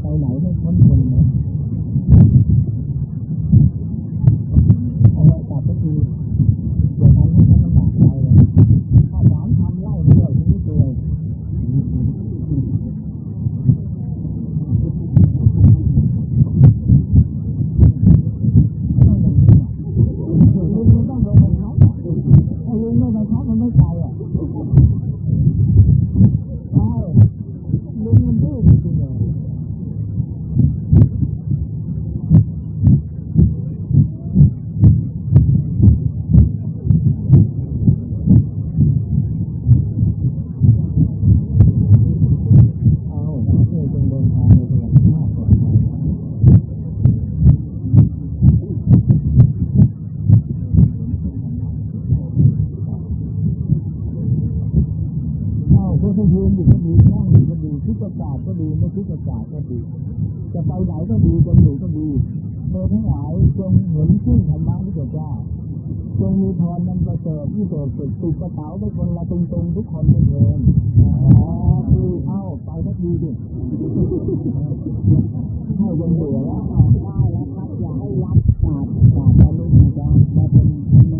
ไปไหนไม่พ้นคนนะ ที่ยือยู่ก็ดีนั่งอยู่ก็ดีคิดกระจาดก็ดีไม่คิดกระจาดก็ดีจะไปไหนก็ดีจะอยู่ก็ดีเธอทั้งหลายจงเห็นชื่อธรรมะที่เกิดจ้าจงมีพรนั้นประเสริฐที่เกิดสุดติดกระเป๋าได้คนละตรงๆทุกคนทุกเอนอ๋อคือเอ้าไปสักทีดิให้ยังเหลือแล้ได้แล้วครับอย่าให้รับจากจากการรู้จักมาเป็น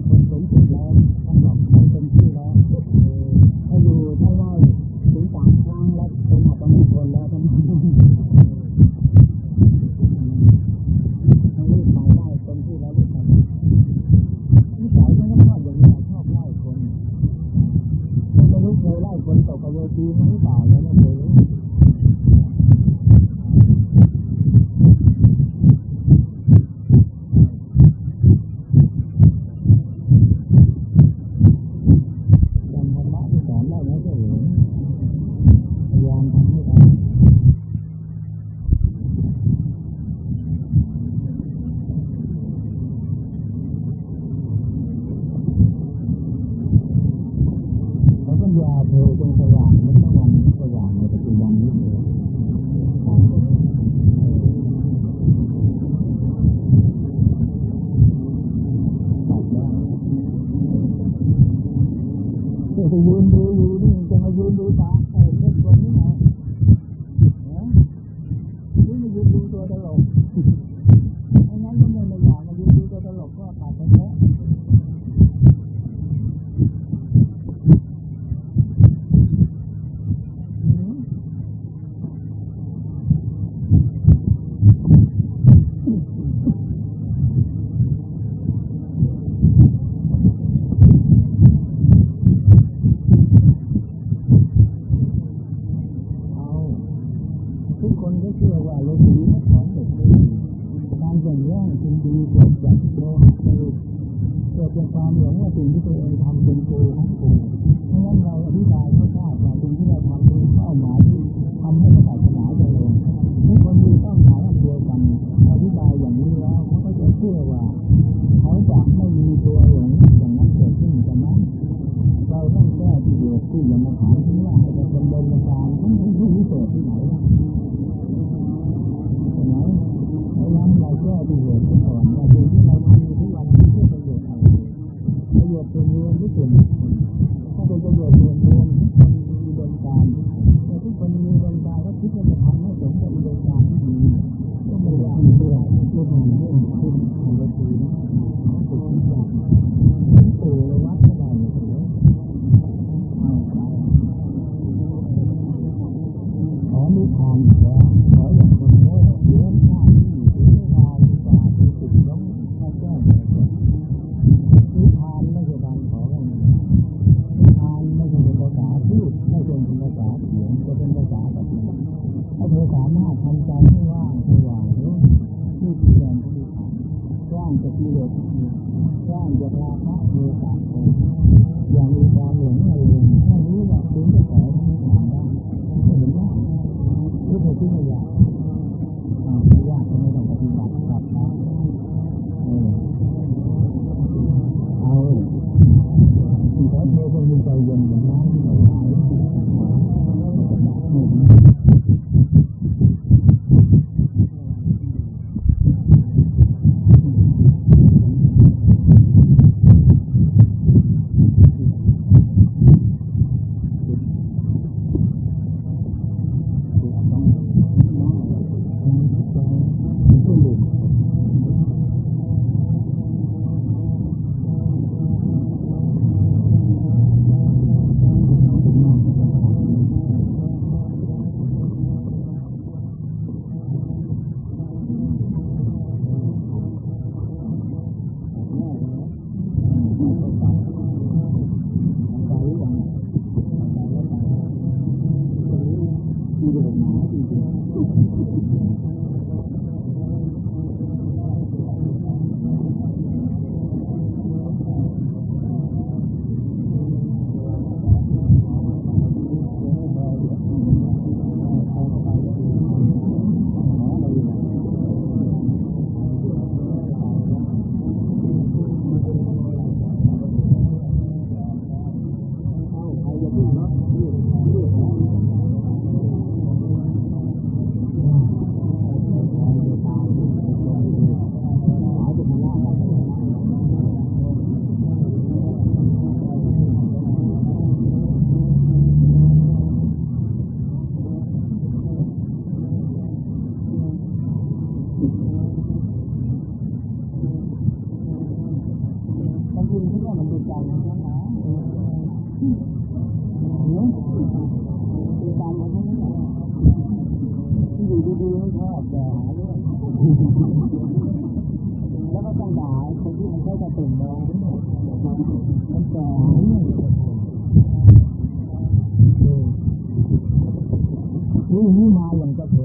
นี้มาอย่างกระเถ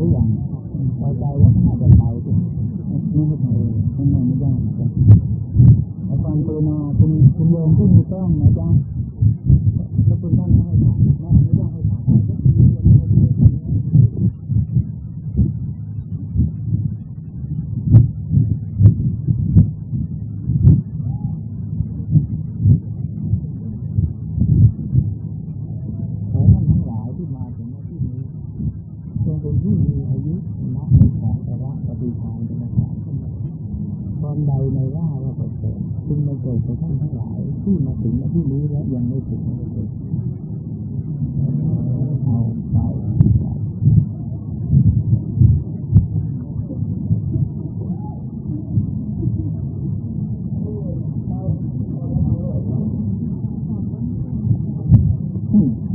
รือยังพอใจว่าน่าจะไปถึงนี่ไม่เออมันไม่ได้นะจ๊ะอาจารย์ปมาคุณคุณโยมที่มีต้องนะจ๊ะ Hmm.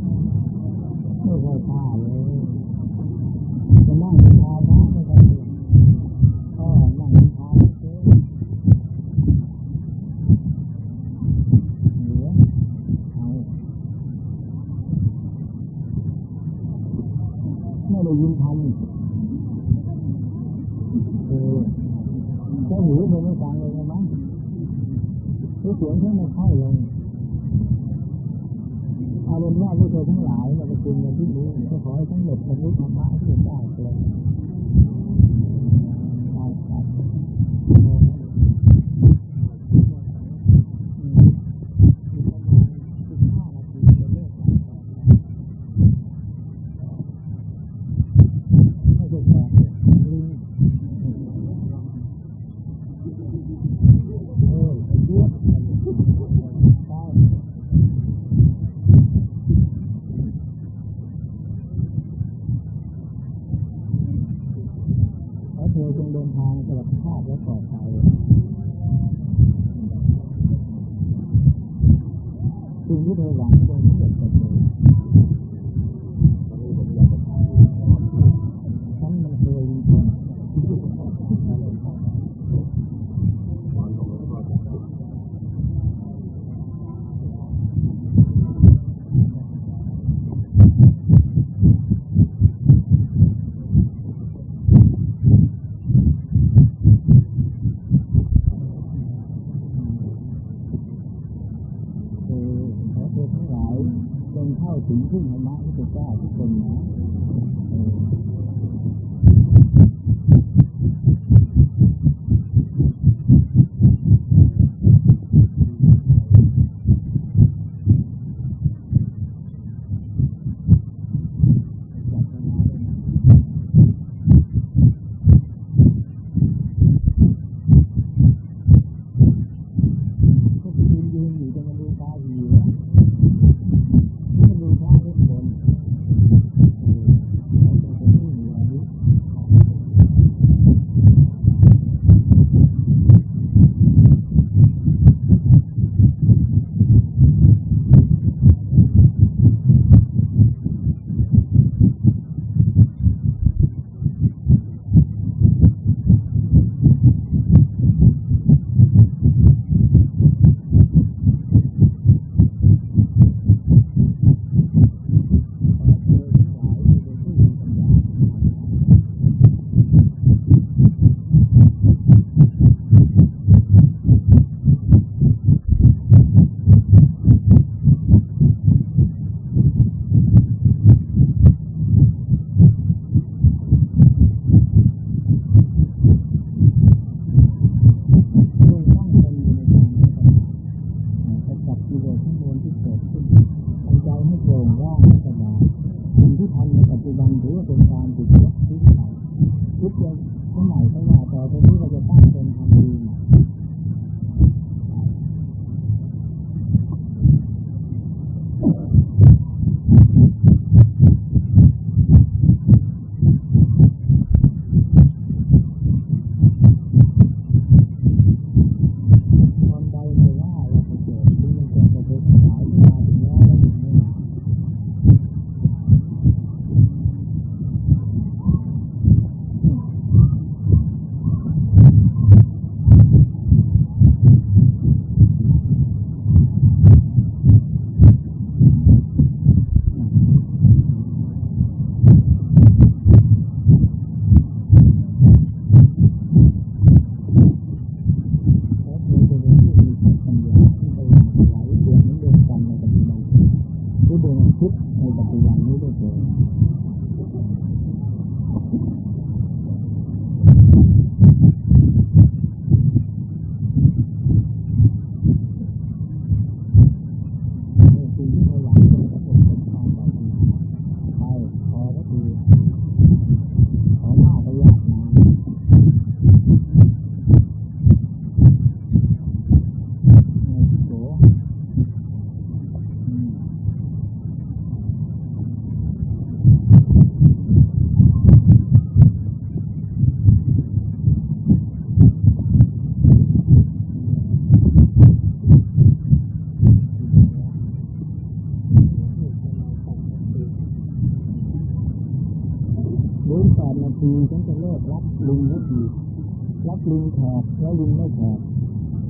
ลิงไม่แขก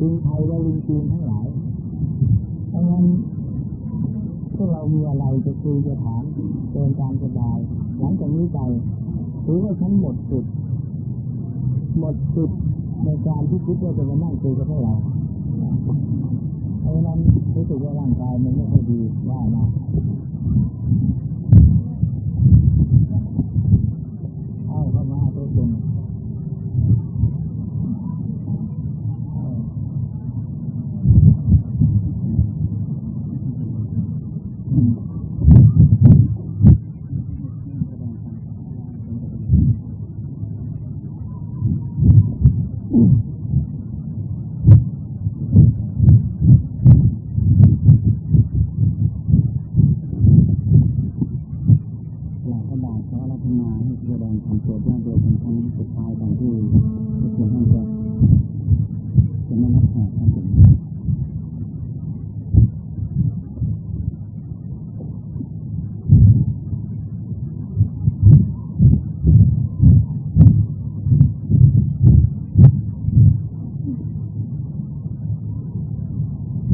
ลิงไทยและลิงจีนทั้งหลายดังนั้นพวกเรามีอะไรจะคุยจะถามเชิญตามสบายหลังจากนี้ไปถือว่าฉันหมดสุดหมดสุดในการที่คิดว่าจะมานั่งคุยกับพวกเราเพราะฉะนั้นรู้สึกว่าร่างกายมันไม่ค่อยดีว่านะ เอาเข้ามาตัวตรง หลักกระดาษขอรัตนาให้แสดงคำโปรดญาติโยมเป็นครั้งสุดท้ายก่อนที่ทุกคนท่านจะจะไม่รับแขกครับผม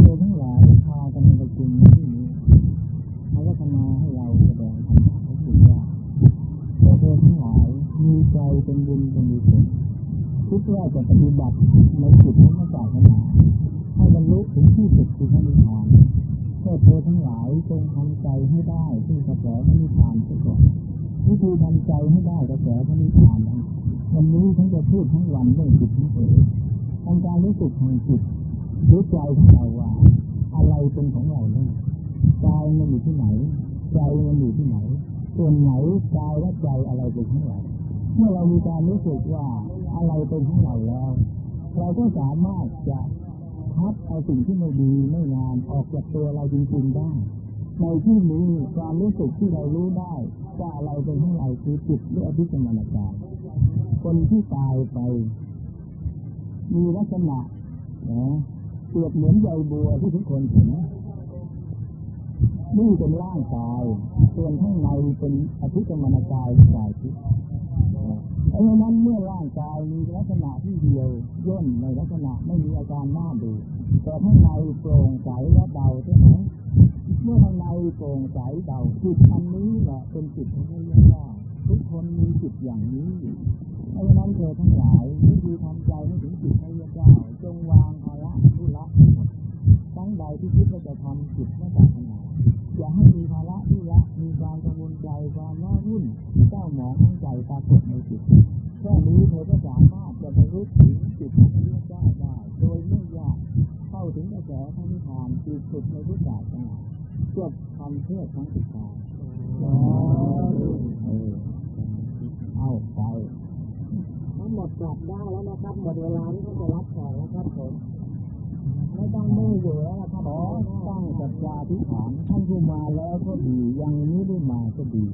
เราทั้งหลายพากันมาประชุมที่นี้พระรัตนาให้เราแสดงคำถามให้ถึงว่าเราเธอทั้งหลายมีใจเป็นบุญเป็นกุศลคิดว่าจะปฏิบัติในจิตของพระศาสนาให้บรรลุถึง ที่สุดคือพระนิพพานเพื่อเธอทั้งหลายจงทำใจให้ได้ซึ่งกระแสพระนิพพานเสียก่อนวิธีทำใจให้ได้กระแสพระนิพพานนั้นวันนี้ฉันจะพูดทั้งวันเรื่องจิตของเธอทำการรู้สึกของจิตรู้ใจของเราว่า อะไรเป็นของเราเนี่ยกายมันอยู่ที่ไหน ใจมันอยู่ที่ไหนส่วนไหนกายและใจอะไรเป็นของเราเมื่อเรามีการรู้สึกว่าอะไรเป็นของเราแล้ว เราก็สามารถจะ พัดเอาสิ่งที่ไม่ดีไม่งามออกจากตัวเราจริงๆได้ในที่นี้ความรู้สึกที่เรารู้ได้ว่าอะไรเป็นของเราคือจิตหรืออภิสมานการคนที่ตายไป มีลักษณะนะเปรียบเหมือนใยบัวที่ทุกคนเห็นนี่เป็นร่างกายส่วนข้างในเป็นอภิกรรมนกายกายทิพย์ เพราะนั้นเมื่อร่างกายมีลักษณะที่เดียวย่นในลักษณะไม่มีอาการหน่าดู แต่ข้างในโปร่งใสและเบาใช่ไหมเมื่อข้างในโปร่งใสเบาจิตอันนี้แหละเป็นจิตของพระเจ้าทุกคนมีจิตอย่างนี้อยู่เพราะฉะนั้นเธอทั้งหลายวิธีทำใจให้ถึงจิตพระเจ้าจงวางภาระทุละ ทั้งใดที่คิดว่าจะทำจิตไม่ปรารถนาอย่าให้มีภาระที่ละมีความกังวลใจความว้าวุ่นเจ้าหมองของใจปรากฏในจิตแค่นี้เธอก็สามารถจะบรรลุถึงจิตของพระเจ้าได้โดยไม่ยากเข้าถึงกระแสพระนิพพานคือสุดในพุทธศาสนาจบคำเทศน์ครั้งสุดท้าเออเอาไปหมดกลับได้แล้วนะครับหมดเวลาที่เขาจะรับของแล้วครับผม ไม่ต้องมืออยู่แล้วนะครับขอตั้งจัดจาธิฐานท่านผู้มาแล้วก็ดี ยังไม่ได้มาก็ดี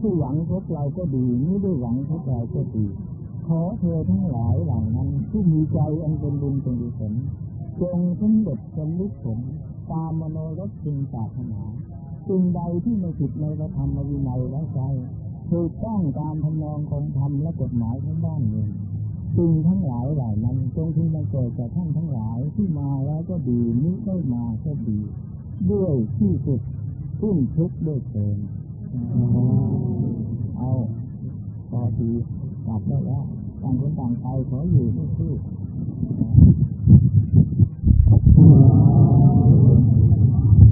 ผู้หวังพบเราก็ดีไม่ได้หวังพบเราก็ดี ขอเธอทั้งหลายเหล่านั้นที่มีใจอันเป็นบุญเป็นกุศลจงสำเร็จสำลิดผลตามมโนรสจึงปรารถนาสิ่งใดที่ไม่ผิดในพระธรรมวินัยและใจถูกต้องตามทำนองของธรรมและกฎหมายของบ้านเมือง สิ่งทั้งหลายเหล่านั้นจงพึงมาเกิดแก่ท่านทั้งหลายที่มาแล้วก็ดีมิได้มาก็ดี ด้วยที่สุดทุ่มทุกด้วยเถิดเอาต่อทีกลับได้แล้วต่างคนต่างไปขออยู่ที่ที่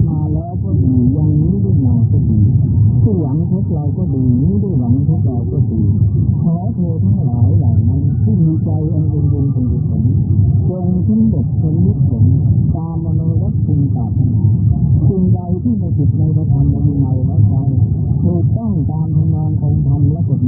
มาแล้วก็ดียังไม่ได้มาก็ดีผู้หวังพบเราก็ดีไม่ได้หวังพบเราก็ ใดที่ไม่ผิดในประธรรมและวินัยและใจถูกต้องตามทำนองของธรรมและกฎ